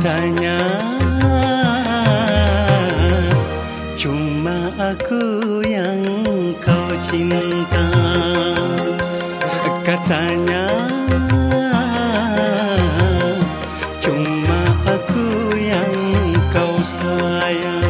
Katanya Cuma aku yang kau cinta. Katanya Cuma aku yang kau sayang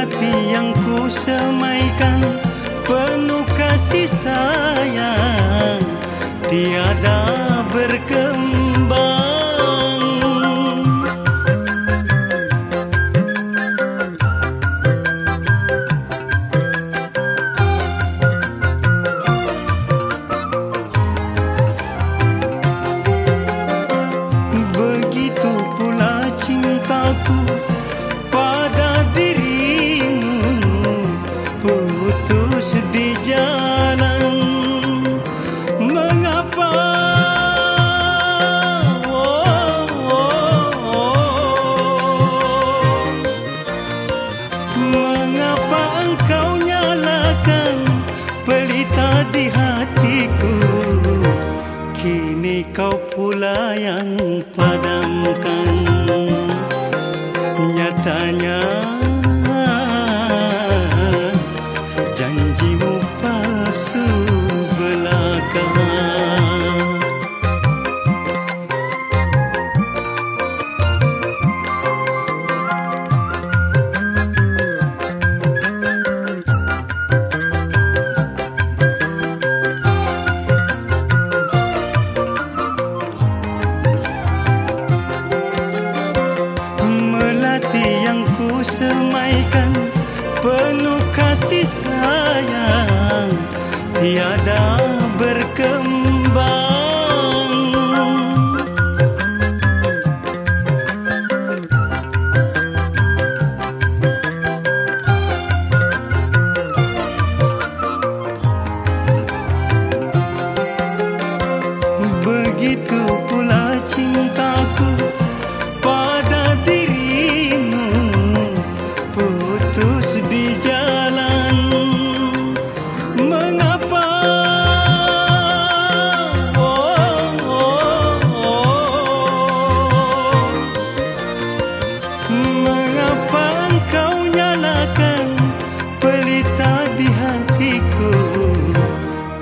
melati yang ku semaikan. Penuh kasih sayang tiada berkembang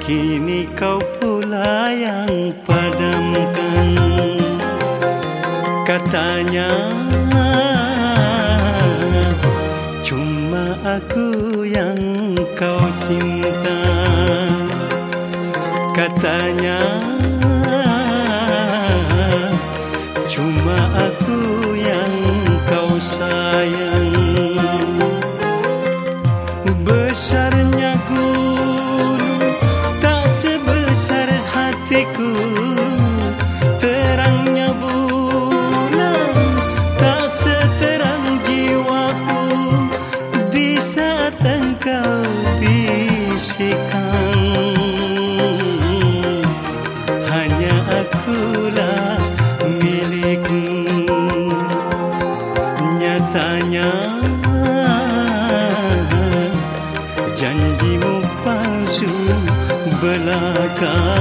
Kini kau pula yang padamkan Katanya. Cuma aku yang का